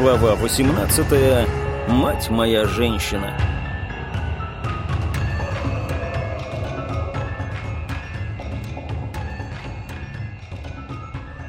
Глава 18. Мать моя женщина.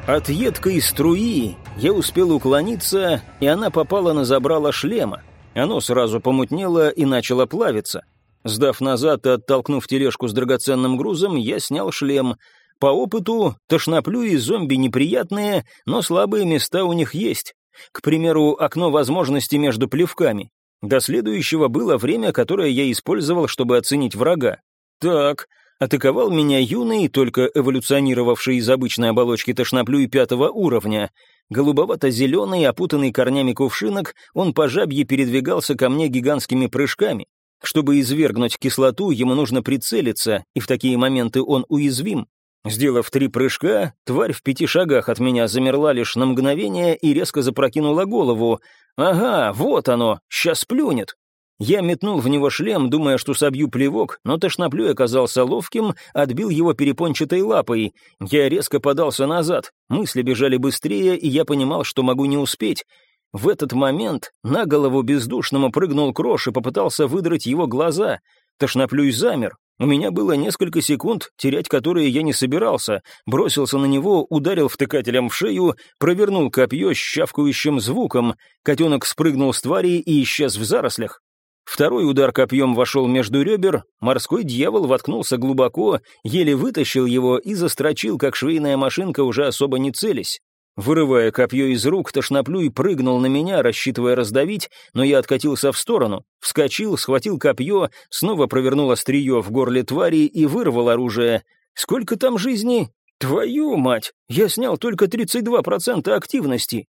От едкой струи я успел уклониться, и она попала на забрало шлема. Оно сразу помутнело и начало плавиться. Сдав назад и оттолкнув тележку с драгоценным грузом, я снял шлем. По опыту, тошноплюи зомби неприятные, но слабые места у них есть. К примеру, окно возможностей между плевками. До следующего было время, которое я использовал, чтобы оценить врага. Так, атаковал меня юный, только эволюционировавший из обычной оболочки тошноплюй пятого уровня. Голубовато-зеленый, опутанный корнями кувшинок, он по жабье передвигался ко мне гигантскими прыжками. Чтобы извергнуть кислоту, ему нужно прицелиться, и в такие моменты он уязвим. Сделав три прыжка, тварь в пяти шагах от меня замерла лишь на мгновение и резко запрокинула голову. «Ага, вот оно, сейчас плюнет». Я метнул в него шлем, думая, что собью плевок, но тошноплюй оказался ловким, отбил его перепончатой лапой. Я резко подался назад, мысли бежали быстрее, и я понимал, что могу не успеть. В этот момент на голову бездушному прыгнул Крош и попытался выдрать его глаза. Тошноплюй замер, у меня было несколько секунд, терять которые я не собирался. Бросился на него, ударил втыкателем в шею, провернул копье с щавкающим звуком. Котенок спрыгнул с твари и исчез в зарослях. Второй удар копьем вошел между ребер, морской дьявол воткнулся глубоко, еле вытащил его и застрочил, как швейная машинка, уже особо не целясь. Вырывая копье из рук, тошноплюй прыгнул на меня, рассчитывая раздавить, но я откатился в сторону. Вскочил, схватил копье, снова провернул острие в горле твари и вырвал оружие. «Сколько там жизни?» «Твою мать! Я снял только 32% активности!»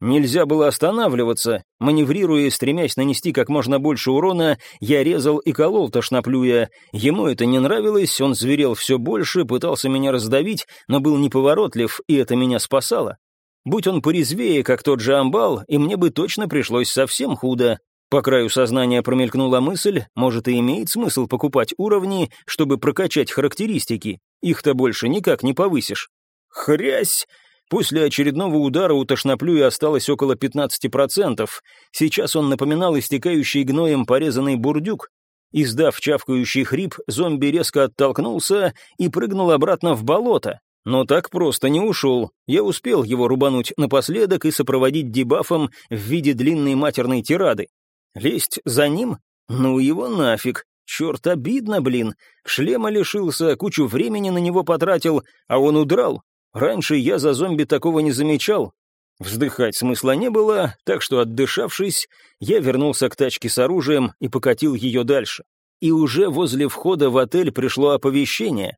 Нельзя было останавливаться. Маневрируя и стремясь нанести как можно больше урона, я резал и колол тошноплюя. Ему это не нравилось, он зверел все больше, пытался меня раздавить, но был неповоротлив, и это меня спасало. Будь он порезвее, как тот же амбал, и мне бы точно пришлось совсем худо. По краю сознания промелькнула мысль, может и имеет смысл покупать уровни, чтобы прокачать характеристики. Их-то больше никак не повысишь. Хрясь! После очередного удара у тошноплюя осталось около 15%. Сейчас он напоминал истекающий гноем порезанный бурдюк. Издав чавкающий хрип, зомби резко оттолкнулся и прыгнул обратно в болото. Но так просто не ушел. Я успел его рубануть напоследок и сопроводить дебафом в виде длинной матерной тирады. Лезть за ним? Ну его нафиг. Черт, обидно, блин. Шлема лишился, кучу времени на него потратил, а он удрал. Раньше я за зомби такого не замечал. Вздыхать смысла не было, так что, отдышавшись, я вернулся к тачке с оружием и покатил ее дальше. И уже возле входа в отель пришло оповещение.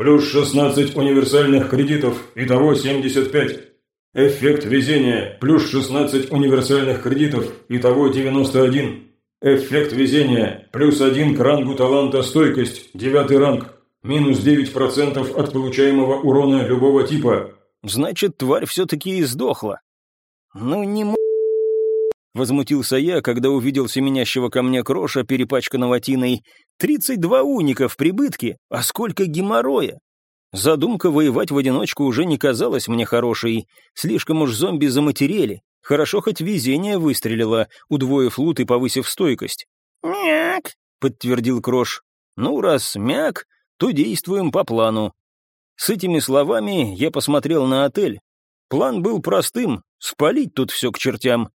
Плюс 16 универсальных кредитов, итого 75. Эффект везения, плюс 16 универсальных кредитов, итого 91. Эффект везения, плюс 1 к рангу таланта стойкость, девятый ранг, минус 9% от получаемого урона любого типа. Значит, тварь все-таки и сдохла. Ну не м... Возмутился я, когда увидел семенящего ко мне кроша, перепачканного тиной. «Тридцать два уника в прибытке, а сколько геморроя!» Задумка воевать в одиночку уже не казалась мне хорошей. Слишком уж зомби заматерели. Хорошо хоть везение выстрелило, удвоив лут и повысив стойкость. «Мяк», — подтвердил Крош. «Ну, раз мяк, то действуем по плану». С этими словами я посмотрел на отель. План был простым — спалить тут все к чертям.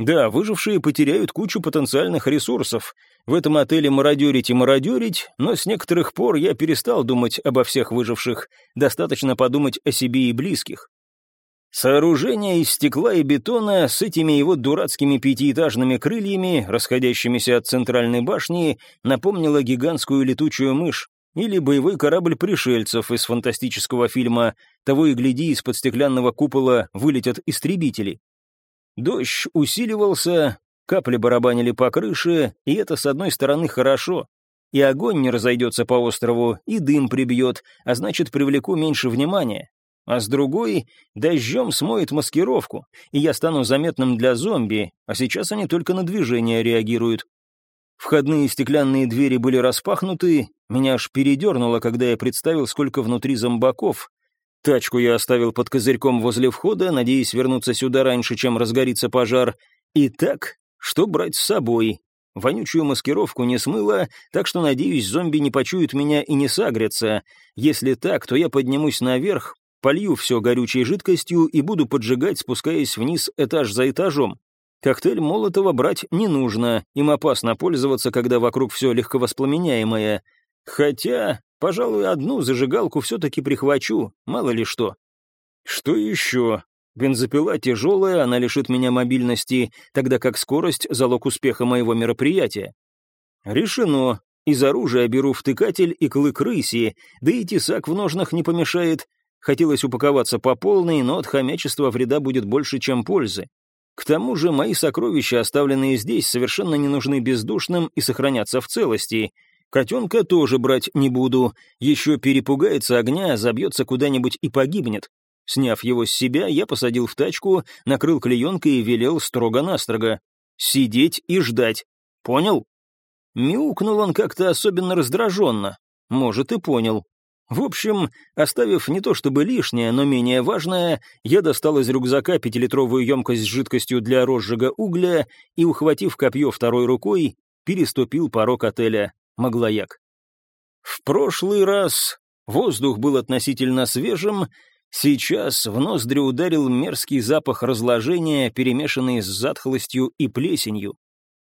Да, выжившие потеряют кучу потенциальных ресурсов. В этом отеле мародерить и мародерить, но с некоторых пор я перестал думать обо всех выживших. Достаточно подумать о себе и близких. Сооружение из стекла и бетона с этими его дурацкими пятиэтажными крыльями, расходящимися от центральной башни, напомнило гигантскую летучую мышь или боевой корабль пришельцев из фантастического фильма «Того и гляди, из-под стеклянного купола вылетят истребители». Дождь усиливался, капли барабанили по крыше, и это, с одной стороны, хорошо. И огонь не разойдется по острову, и дым прибьет, а значит, привлеку меньше внимания. А с другой, дождем смоет маскировку, и я стану заметным для зомби, а сейчас они только на движение реагируют. Входные стеклянные двери были распахнуты, меня аж передернуло, когда я представил, сколько внутри зомбаков. Тачку я оставил под козырьком возле входа, надеясь вернуться сюда раньше, чем разгорится пожар. Итак, что брать с собой? Вонючую маскировку не смыло, так что, надеюсь, зомби не почуют меня и не сагрятся. Если так, то я поднимусь наверх, полью все горючей жидкостью и буду поджигать, спускаясь вниз этаж за этажом. Коктейль Молотова брать не нужно, им опасно пользоваться, когда вокруг все легковоспламеняемое. Хотя, пожалуй, одну зажигалку все-таки прихвачу, мало ли что. Что еще? Бензопила тяжелая, она лишит меня мобильности, тогда как скорость — залог успеха моего мероприятия. Решено. Из оружия беру втыкатель и клык рыси, да и тесак в ножнах не помешает. Хотелось упаковаться по полной, но от хомячества вреда будет больше, чем пользы. К тому же мои сокровища, оставленные здесь, совершенно не нужны бездушным и сохранятся в целости. Котенка тоже брать не буду. Еще перепугается огня, забьется куда-нибудь и погибнет. Сняв его с себя, я посадил в тачку, накрыл клеенкой и велел строго-настрого. Сидеть и ждать. Понял? Мяукнул он как-то особенно раздраженно. Может, и понял. В общем, оставив не то чтобы лишнее, но менее важное, я достал из рюкзака пятилитровую емкость с жидкостью для розжига угля и, ухватив копье второй рукой, переступил порог отеля «Маглояк». В прошлый раз воздух был относительно свежим, сейчас в ноздри ударил мерзкий запах разложения, перемешанный с затхлостью и плесенью.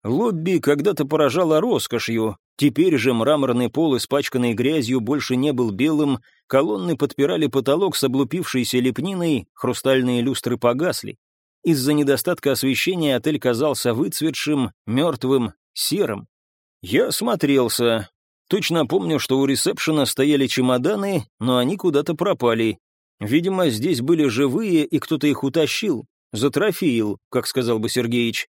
Лобби когда-то поражало роскошью, теперь же мраморный пол, испачканный грязью, больше не был белым, колонны подпирали потолок с облупившейся лепниной, хрустальные люстры погасли. Из-за недостатка освещения отель казался выцветшим, мертвым, серым. Я осмотрелся. Точно помню, что у ресепшена стояли чемоданы, но они куда-то пропали. Видимо, здесь были живые, и кто-то их утащил. Затрофеил, как сказал бы Сергеич.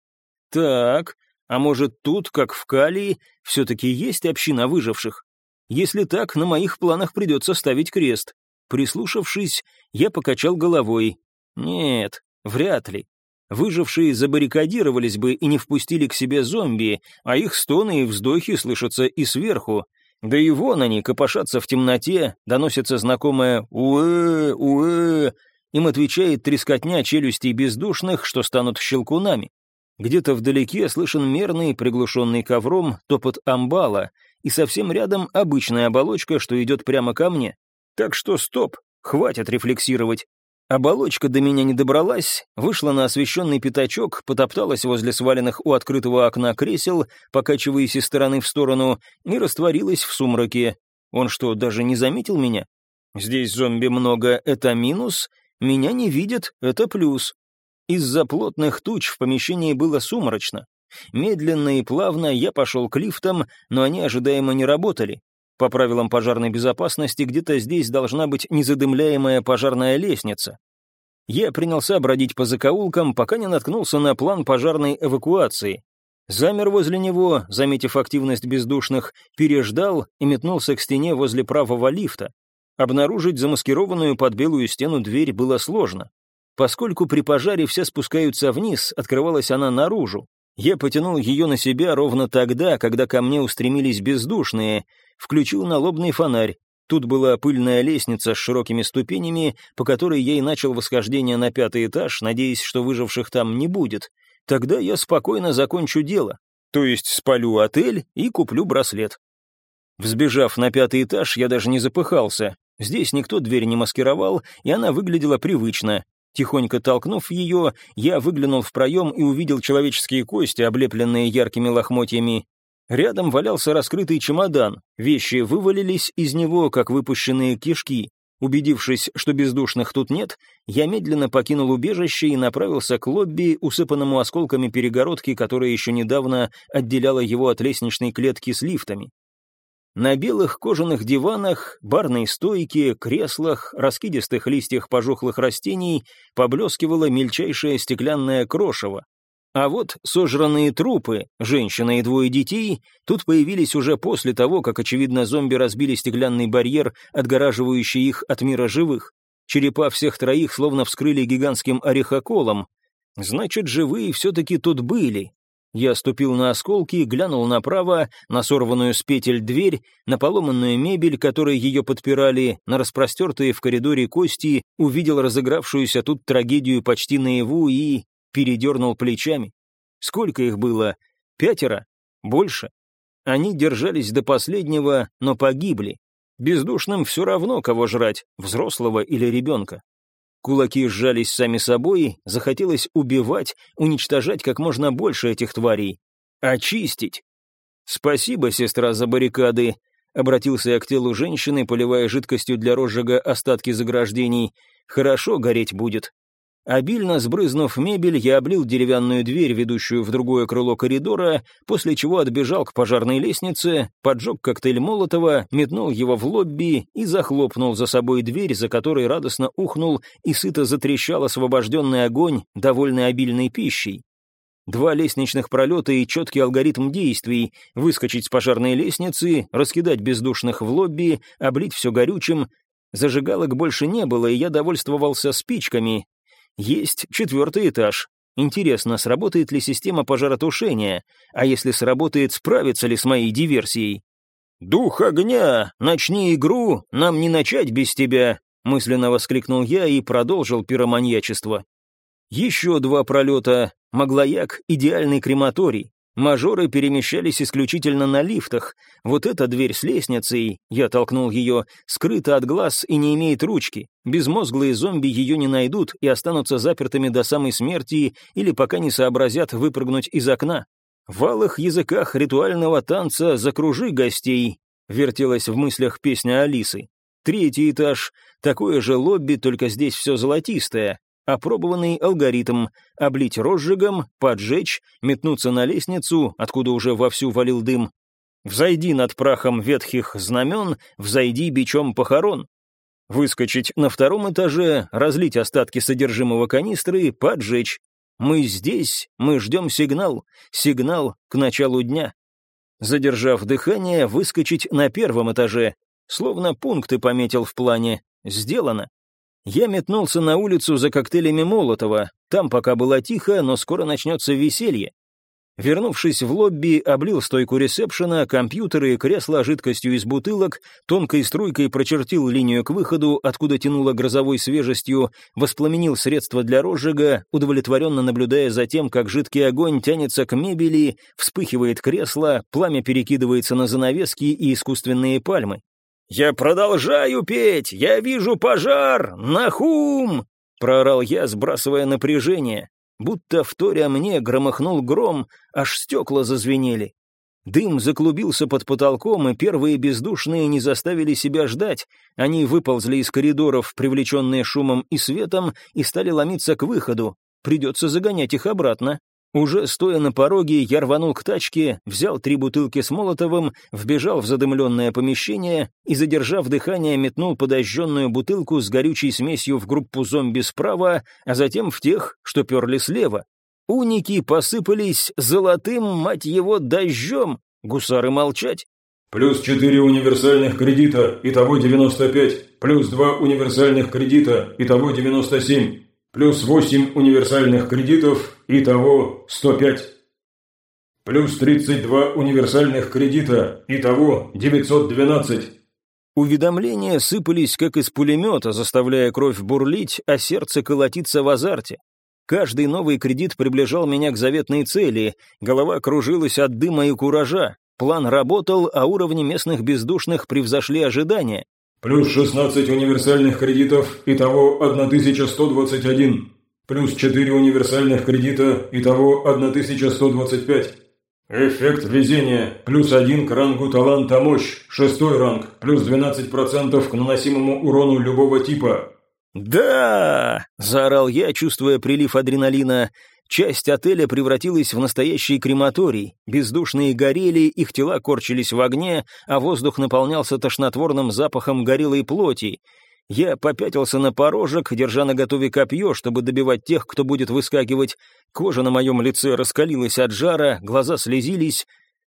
Так, а может, тут, как в Калии, все-таки есть община выживших? Если так, на моих планах придется ставить крест. Прислушавшись, я покачал головой. Нет, вряд ли. Выжившие забаррикадировались бы и не впустили к себе зомби, а их стоны и вздохи слышатся и сверху. Да и вон они копошатся в темноте, доносится знакомое «уэ, уэ», им отвечает трескотня челюстей бездушных, что станут щелкунами. Где-то вдалеке слышен мерный, приглушенный ковром, топот амбала, и совсем рядом обычная оболочка, что идет прямо ко мне. Так что стоп, хватит рефлексировать. Оболочка до меня не добралась, вышла на освещенный пятачок, потопталась возле сваленных у открытого окна кресел, покачиваясь из стороны в сторону, и растворилась в сумраке. Он что, даже не заметил меня? Здесь зомби много, это минус, меня не видят, это плюс. Из-за плотных туч в помещении было сумрачно. Медленно и плавно я пошел к лифтам, но они ожидаемо не работали. По правилам пожарной безопасности, где-то здесь должна быть незадымляемая пожарная лестница. Я принялся бродить по закоулкам, пока не наткнулся на план пожарной эвакуации. Замер возле него, заметив активность бездушных, переждал и метнулся к стене возле правого лифта. Обнаружить замаскированную под белую стену дверь было сложно. Поскольку при пожаре все спускаются вниз, открывалась она наружу. Я потянул ее на себя ровно тогда, когда ко мне устремились бездушные, включил налобный фонарь. Тут была пыльная лестница с широкими ступенями, по которой я и начал восхождение на пятый этаж, надеясь, что выживших там не будет. Тогда я спокойно закончу дело. То есть спалю отель и куплю браслет. Взбежав на пятый этаж, я даже не запыхался. Здесь никто дверь не маскировал, и она выглядела привычно. Тихонько толкнув ее, я выглянул в проем и увидел человеческие кости, облепленные яркими лохмотьями. Рядом валялся раскрытый чемодан, вещи вывалились из него, как выпущенные кишки. Убедившись, что бездушных тут нет, я медленно покинул убежище и направился к лобби, усыпанному осколками перегородки, которая еще недавно отделяла его от лестничной клетки с лифтами. На белых кожаных диванах, барной стойке, креслах, раскидистых листьях пожухлых растений поблескивало мельчайшее стеклянное крошево. А вот сожранные трупы, женщина и двое детей, тут появились уже после того, как, очевидно, зомби разбили стеклянный барьер, отгораживающий их от мира живых. Черепа всех троих словно вскрыли гигантским орехоколом. Значит, живые все-таки тут были. Я ступил на осколки, глянул направо, на сорванную с петель дверь, на поломанную мебель, которой ее подпирали, на распростертые в коридоре кости, увидел разыгравшуюся тут трагедию почти наяву и... передернул плечами. Сколько их было? Пятеро? Больше? Они держались до последнего, но погибли. Бездушным все равно, кого жрать, взрослого или ребенка. Кулаки сжались сами собой, захотелось убивать, уничтожать как можно больше этих тварей. Очистить. «Спасибо, сестра, за баррикады», — обратился я к телу женщины, поливая жидкостью для розжига остатки заграждений. «Хорошо гореть будет». Обильно сбрызнув мебель, я облил деревянную дверь, ведущую в другое крыло коридора, после чего отбежал к пожарной лестнице, поджег коктейль Молотова, метнул его в лобби и захлопнул за собой дверь, за которой радостно ухнул и сыто затрещал освобожденный огонь, довольный обильной пищей. Два лестничных пролета и четкий алгоритм действий — выскочить с пожарной лестницы, раскидать бездушных в лобби, облить все горючим. Зажигалок больше не было, и я довольствовался спичками, есть четвертый этаж. Интересно, сработает ли система пожаротушения, а если сработает, справится ли с моей диверсией? «Дух огня, начни игру, нам не начать без тебя», мысленно воскликнул я и продолжил пироманьячество. Еще два пролета. Маглояк — идеальный крематорий. Мажоры перемещались исключительно на лифтах. Вот эта дверь с лестницей, я толкнул ее, скрыта от глаз и не имеет ручки. Безмозглые зомби ее не найдут и останутся запертыми до самой смерти или пока не сообразят выпрыгнуть из окна. В алых языках ритуального танца «Закружи гостей» вертелась в мыслях песня Алисы. Третий этаж, такое же лобби, только здесь все золотистое. Опробованный алгоритм — облить розжигом, поджечь, метнуться на лестницу, откуда уже вовсю валил дым. Взойди над прахом ветхих знамен, взойди бичом похорон. Выскочить на втором этаже, разлить остатки содержимого канистры, поджечь. Мы здесь, мы ждем сигнал, сигнал к началу дня. Задержав дыхание, выскочить на первом этаже. Словно пункты пометил в плане. Сделано. Я метнулся на улицу за коктейлями Молотова. Там пока было тихо, но скоро начнется веселье. Вернувшись в лобби, облил стойку ресепшена, компьютеры и кресла жидкостью из бутылок, тонкой струйкой прочертил линию к выходу, откуда тянуло грозовой свежестью, воспламенил средства для розжига, удовлетворенно наблюдая за тем, как жидкий огонь тянется к мебели, вспыхивает кресло, пламя перекидывается на занавески и искусственные пальмы. «Я продолжаю петь! Я вижу пожар! Нахум!» — проорал я, сбрасывая напряжение. Будто вторя мне громыхнул гром, аж стекла зазвенели. Дым заклубился под потолком, и первые бездушные не заставили себя ждать. Они выползли из коридоров, привлеченные шумом и светом, и стали ломиться к выходу. Придется загонять их обратно. Уже стоя на пороге, я рванул к тачке, взял три бутылки с Молотовым, вбежал в задымленное помещение и, задержав дыхание, метнул подожженную бутылку с горючей смесью в группу зомби справа, а затем в тех, что перли слева. Уники посыпались золотым, мать его, дождем. Гусары молчать. Плюс четыре универсальных кредита, итого пять. Плюс два универсальных кредита, итого семь плюс 8 универсальных кредитов, итого 105. Плюс 32 универсальных кредита, итого 912. Уведомления сыпались как из пулемета, заставляя кровь бурлить, а сердце колотиться в азарте. Каждый новый кредит приближал меня к заветной цели, голова кружилась от дыма и куража. План работал, а уровни местных бездушных превзошли ожидания. Плюс 16 универсальных кредитов, итого 1121. Плюс 4 универсальных кредита, итого 1125. Эффект везения. Плюс 1 к рангу таланта мощь. Шестой ранг. Плюс 12% к наносимому урону любого типа. «Да!» – заорал я, чувствуя прилив адреналина. Часть отеля превратилась в настоящий крематорий. Бездушные горели, их тела корчились в огне, а воздух наполнялся тошнотворным запахом горелой плоти. Я попятился на порожек, держа на готове копье, чтобы добивать тех, кто будет выскакивать. Кожа на моем лице раскалилась от жара, глаза слезились.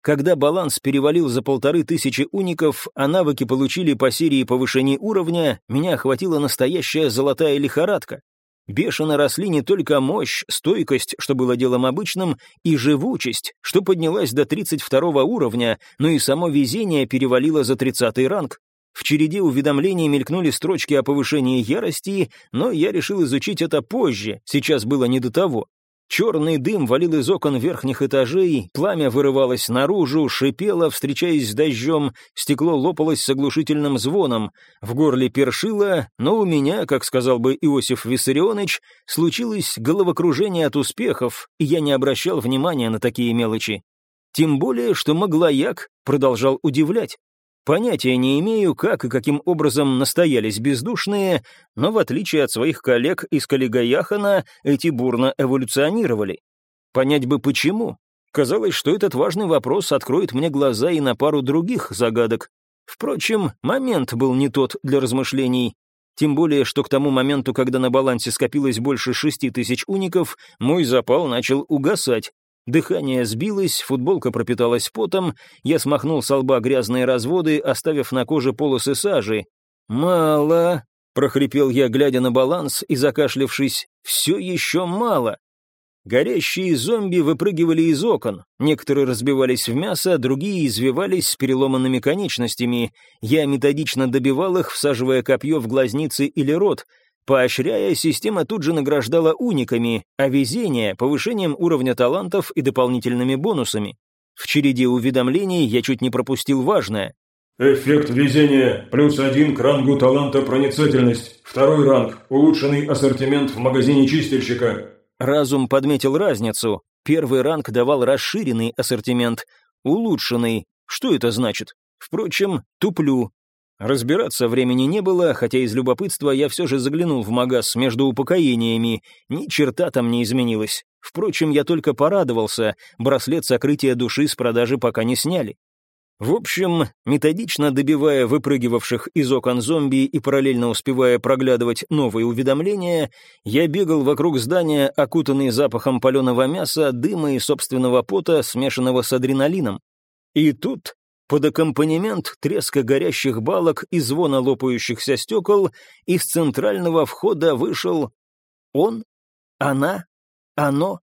Когда баланс перевалил за полторы тысячи уников, а навыки получили по серии повышений уровня, меня охватила настоящая золотая лихорадка. Бешено росли не только мощь, стойкость, что было делом обычным, и живучесть, что поднялась до 32 уровня, но и само везение перевалило за 30 ранг. В череде уведомлений мелькнули строчки о повышении ярости, но я решил изучить это позже, сейчас было не до того. Черный дым валил из окон верхних этажей, пламя вырывалось наружу, шипело, встречаясь с дождем, стекло лопалось с оглушительным звоном, в горле першило, но у меня, как сказал бы Иосиф Виссарионович, случилось головокружение от успехов, и я не обращал внимания на такие мелочи. Тем более, что Маглояк продолжал удивлять. Понятия не имею, как и каким образом настоялись бездушные, но в отличие от своих коллег из Каллигаяхана, эти бурно эволюционировали. Понять бы почему. Казалось, что этот важный вопрос откроет мне глаза и на пару других загадок. Впрочем, момент был не тот для размышлений. Тем более, что к тому моменту, когда на балансе скопилось больше шести тысяч уников, мой запал начал угасать. Дыхание сбилось, футболка пропиталась потом, я смахнул с лба грязные разводы, оставив на коже полосы сажи. «Мало», — прохрипел я, глядя на баланс и закашлившись, — «все еще мало». Горящие зомби выпрыгивали из окон, некоторые разбивались в мясо, другие извивались с переломанными конечностями. Я методично добивал их, всаживая копье в глазницы или рот — Поощряя, система тут же награждала униками, а везение — повышением уровня талантов и дополнительными бонусами. В череде уведомлений я чуть не пропустил важное. Эффект везения. Плюс один к рангу таланта проницательность. Второй ранг. Улучшенный ассортимент в магазине чистильщика. Разум подметил разницу. Первый ранг давал расширенный ассортимент. Улучшенный. Что это значит? Впрочем, туплю. Разбираться времени не было, хотя из любопытства я все же заглянул в магаз между упокоениями. Ни черта там не изменилось. Впрочем, я только порадовался, браслет сокрытия души с продажи пока не сняли. В общем, методично добивая выпрыгивавших из окон зомби и параллельно успевая проглядывать новые уведомления, я бегал вокруг здания, окутанный запахом паленого мяса, дыма и собственного пота, смешанного с адреналином. И тут под аккомпанемент треска горящих балок и звона лопающихся стекол из центрального входа вышел он, она, оно.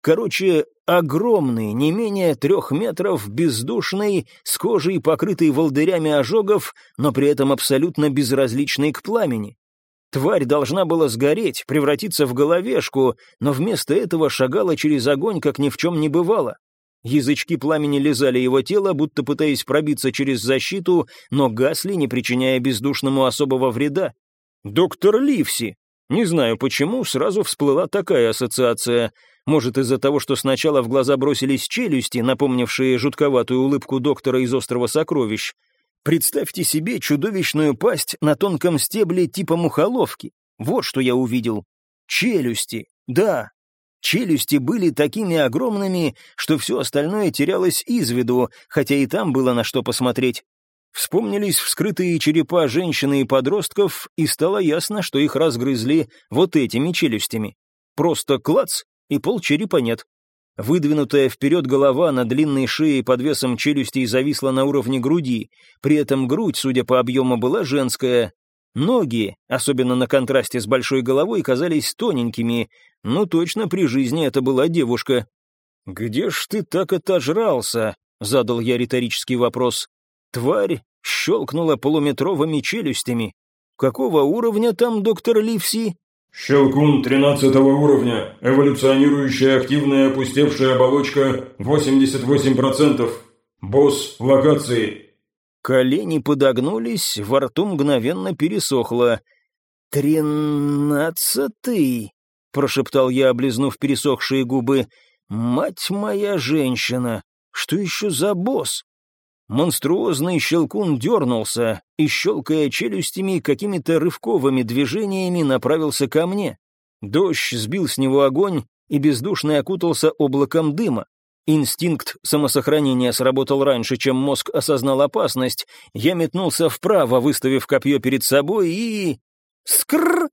Короче, огромный, не менее трех метров, бездушный, с кожей, покрытой волдырями ожогов, но при этом абсолютно безразличный к пламени. Тварь должна была сгореть, превратиться в головешку, но вместо этого шагала через огонь, как ни в чем не бывало. Язычки пламени лизали его тело, будто пытаясь пробиться через защиту, но гасли, не причиняя бездушному особого вреда. «Доктор Ливси!» Не знаю почему, сразу всплыла такая ассоциация. Может, из-за того, что сначала в глаза бросились челюсти, напомнившие жутковатую улыбку доктора из «Острова сокровищ». Представьте себе чудовищную пасть на тонком стебле типа мухоловки. Вот что я увидел. Челюсти. Да, Челюсти были такими огромными, что все остальное терялось из виду, хотя и там было на что посмотреть. Вспомнились вскрытые черепа женщины и подростков, и стало ясно, что их разгрызли вот этими челюстями. Просто клац, и пол черепа нет. Выдвинутая вперед голова на длинной шее под весом челюстей зависла на уровне груди, при этом грудь, судя по объему, была женская, Ноги, особенно на контрасте с большой головой, казались тоненькими, но точно при жизни это была девушка. «Где ж ты так отожрался?» — задал я риторический вопрос. Тварь щелкнула полуметровыми челюстями. «Какого уровня там доктор Ливси?» «Щелкун тринадцатого уровня. Эволюционирующая активная опустевшая оболочка 88%. Босс локации. Колени подогнулись, во рту мгновенно пересохло. «Тринадцатый!» — прошептал я, облизнув пересохшие губы. «Мать моя женщина! Что еще за босс?» Монструозный щелкун дернулся и, щелкая челюстями, какими-то рывковыми движениями направился ко мне. Дождь сбил с него огонь и бездушно окутался облаком дыма. Инстинкт самосохранения сработал раньше, чем мозг осознал опасность. Я метнулся вправо, выставив копье перед собой, и... Скррр!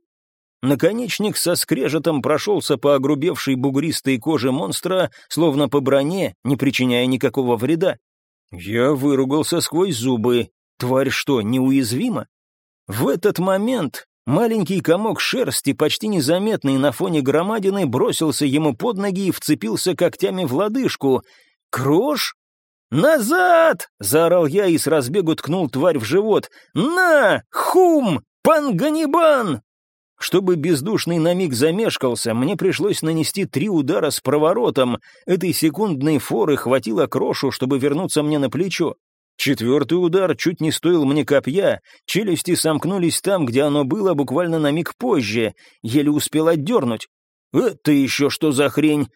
Наконечник со скрежетом прошелся по огрубевшей бугристой коже монстра, словно по броне, не причиняя никакого вреда. Я выругался сквозь зубы. Тварь что, неуязвима? В этот момент Маленький комок шерсти, почти незаметный на фоне громадины, бросился ему под ноги и вцепился когтями в лодыжку. «Крош?» «Назад!» — заорал я и с разбегу ткнул тварь в живот. «На! Хум! Панганибан!» Чтобы бездушный на миг замешкался, мне пришлось нанести три удара с проворотом. Этой секундной форы хватило крошу, чтобы вернуться мне на плечо. Четвертый удар чуть не стоил мне копья, челюсти сомкнулись там, где оно было буквально на миг позже, еле успел отдернуть. «Это еще что за хрень?»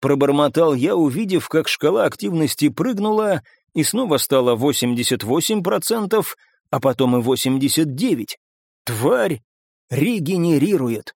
Пробормотал я, увидев, как шкала активности прыгнула, и снова стало 88%, а потом и 89%. Тварь регенерирует.